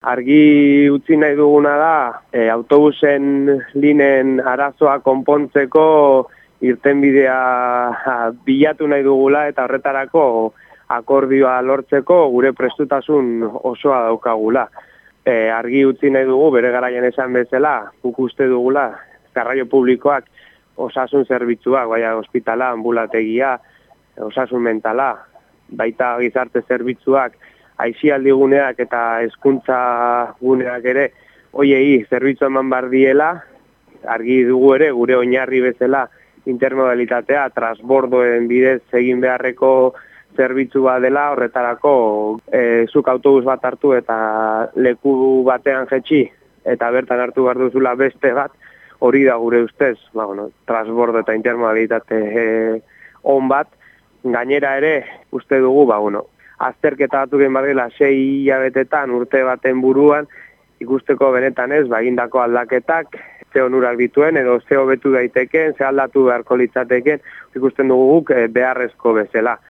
Argi utzi nahi duguna da, e, autobusen linen arazoa konpontzeko irtenbidea bilatu nahi dugula eta horretarako akordioa lortzeko gure prestutasun osoa daukagula. E, argi utzi nahi dugu, bere garaian esan bezala, guk uste dugula, garraio publikoak osasun zerbitzuak, baina ospitala, ambulategia, osasun mentala, baita gizarte zerbitzuak, aizialdi guneak eta hezkuntza guneak ere, hoiei zerbitzu eman bar diela, argi dugu ere, gure oinarri bezala, intermodalitatea, transbordoen bidez egin beharreko zerbitzu bat dela, horretarako e, zuk autobus bat hartu eta leku batean jetxi, eta bertan hartu behar duzula beste bat, hori da gure ustez, ba, bueno, transbordo eta intermodalitate e, on bat, gainera ere, uste dugu, ba, bueno, azterketa batu gen badela sei hilabetetan urte baten buruan, ikusteko benetan ez, bagindako aldaketak, ze onurak dituen, edo ze hobetu daiteken, ze aldatu beharko litzateken, ikusten dugu guk eh, beharrezko bezala.